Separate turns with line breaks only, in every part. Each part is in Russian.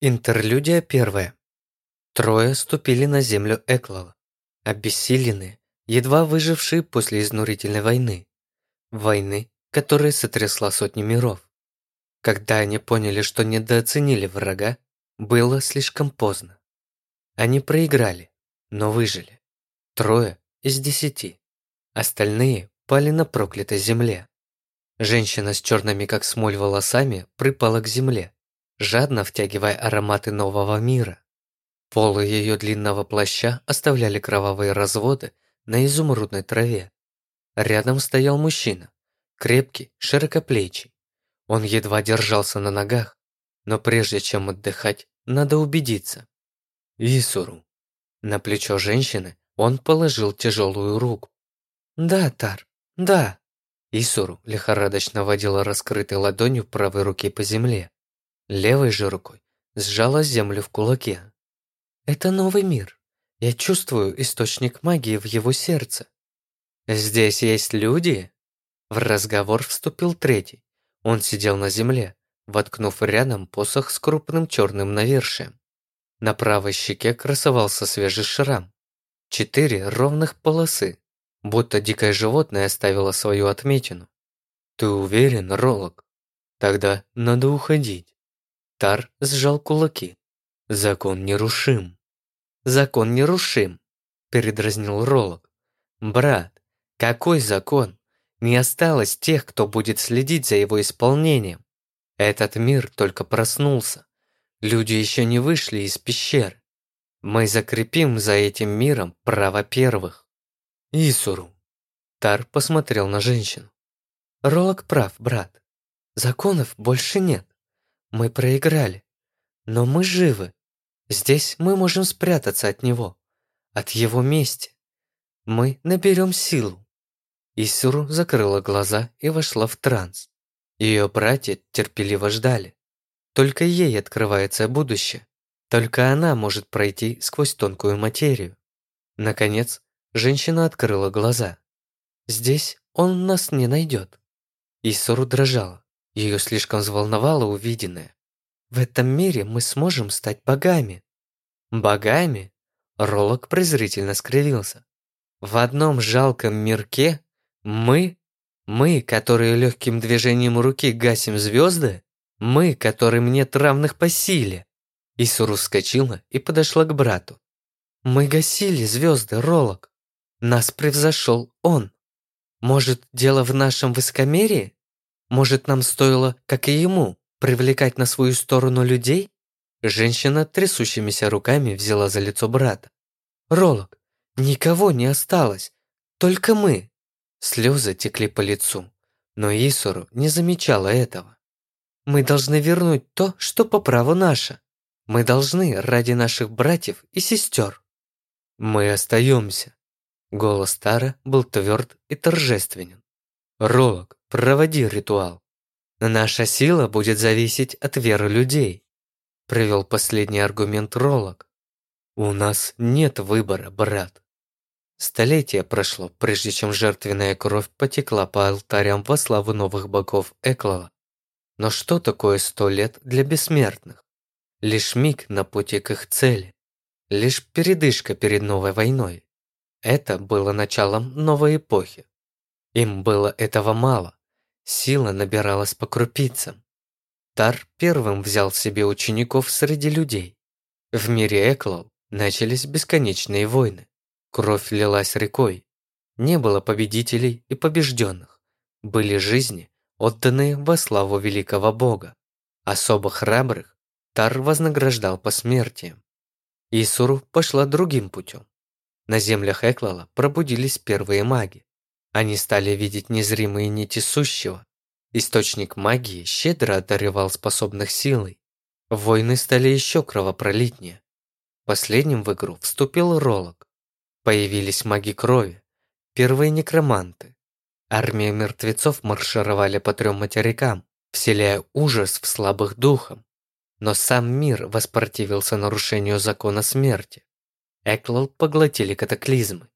Интерлюдия первая. Трое ступили на землю Эклала, обессиленные, едва выжившие после изнурительной войны. Войны, которая сотрясла сотни миров. Когда они поняли, что недооценили врага, было слишком поздно. Они проиграли, но выжили. Трое из десяти. Остальные пали на проклятой земле. Женщина с черными как смоль волосами припала к земле, жадно втягивая ароматы нового мира. Полы ее длинного плаща оставляли кровавые разводы на изумрудной траве. Рядом стоял мужчина, крепкий, широкоплечий. Он едва держался на ногах, но прежде чем отдыхать, надо убедиться. Исуру. На плечо женщины он положил тяжелую руку. «Да, Тар, да». Исуру лихорадочно водила раскрытой ладонью правой руки по земле. Левой же рукой сжала землю в кулаке. «Это новый мир. Я чувствую источник магии в его сердце. Здесь есть люди?» В разговор вступил третий. Он сидел на земле, воткнув рядом посох с крупным черным навершием. На правой щеке красовался свежий шрам. Четыре ровных полосы, будто дикое животное оставило свою отметину. «Ты уверен, Ролок? Тогда надо уходить». Тар сжал кулаки. Закон нерушим. Закон нерушим, передразнил Ролок. Брат, какой закон? Не осталось тех, кто будет следить за его исполнением. Этот мир только проснулся. Люди еще не вышли из пещер. Мы закрепим за этим миром право первых. Исуру. Тар посмотрел на женщину. Ролок прав, брат. Законов больше нет. Мы проиграли. Но мы живы. Здесь мы можем спрятаться от него. От его мести. Мы наберем силу. Исуру закрыла глаза и вошла в транс. Ее братья терпеливо ждали. Только ей открывается будущее. Только она может пройти сквозь тонкую материю. Наконец, женщина открыла глаза. «Здесь он нас не найдет». Исуру дрожала. Ее слишком взволновало увиденное. В этом мире мы сможем стать богами. Богами? Ролок презрительно скривился. В одном жалком мирке мы, мы, которые легким движением руки гасим звезды, мы, которым нет равных по силе. Исуру вскочила и подошла к брату. Мы гасили звезды, Ролок. Нас превзошел он. Может, дело в нашем высокомерии? Может, нам стоило, как и ему, привлекать на свою сторону людей? Женщина трясущимися руками взяла за лицо брата. «Ролок, никого не осталось, только мы». Слезы текли по лицу, но Исуру не замечала этого. «Мы должны вернуть то, что по праву наше. Мы должны ради наших братьев и сестер». «Мы остаемся». Голос Тара был тверд и торжественен. «Ролок, Проводи ритуал. Наша сила будет зависеть от веры людей. Привел последний аргумент Ролок. У нас нет выбора, брат. Столетие прошло, прежде чем жертвенная кровь потекла по алтарям во славу новых богов Эклала. Но что такое сто лет для бессмертных? Лишь миг на пути к их цели. Лишь передышка перед новой войной. Это было началом новой эпохи. Им было этого мало. Сила набиралась по крупицам. Тар первым взял себе учеников среди людей. В мире Эклол начались бесконечные войны. Кровь лилась рекой. Не было победителей и побежденных. Были жизни, отданные во славу великого бога. Особо храбрых Тар вознаграждал посмертием. Исуру пошла другим путем. На землях Эклала пробудились первые маги. Они стали видеть незримые нити сущего. Источник магии щедро одаривал способных силой. Войны стали еще кровопролитнее. Последним в игру вступил Ролок. Появились маги крови, первые некроманты. Армии мертвецов маршировали по трем материкам, вселяя ужас в слабых духом. Но сам мир воспротивился нарушению закона смерти. Эклал поглотили катаклизмы,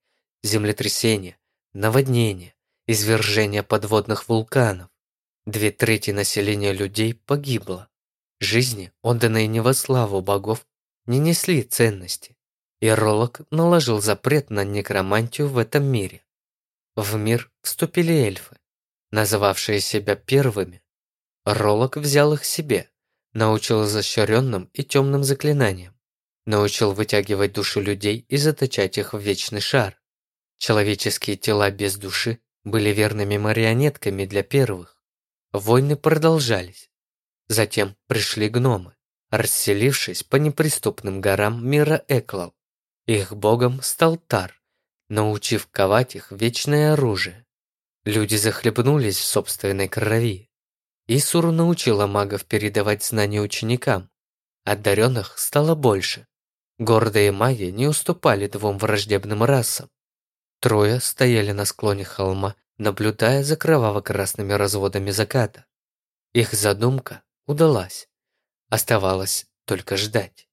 землетрясения, наводнения, извержения подводных вулканов. Две трети населения людей погибло. Жизни, отданные не во славу богов, не несли ценности, и Ролок наложил запрет на некромантию в этом мире. В мир вступили эльфы, называвшие себя первыми. Ролок взял их себе, научил изощренным и темным заклинаниям, научил вытягивать души людей и заточать их в вечный шар. Человеческие тела без души были верными марионетками для первых. Войны продолжались. Затем пришли гномы, расселившись по неприступным горам мира Эклал. Их богом стал Тар, научив ковать их вечное оружие. Люди захлебнулись в собственной крови. Исур научила магов передавать знания ученикам. Одаренных стало больше. Гордые маги не уступали двум враждебным расам. Трое стояли на склоне холма, наблюдая за кроваво-красными разводами заката. Их задумка удалась. Оставалось только ждать.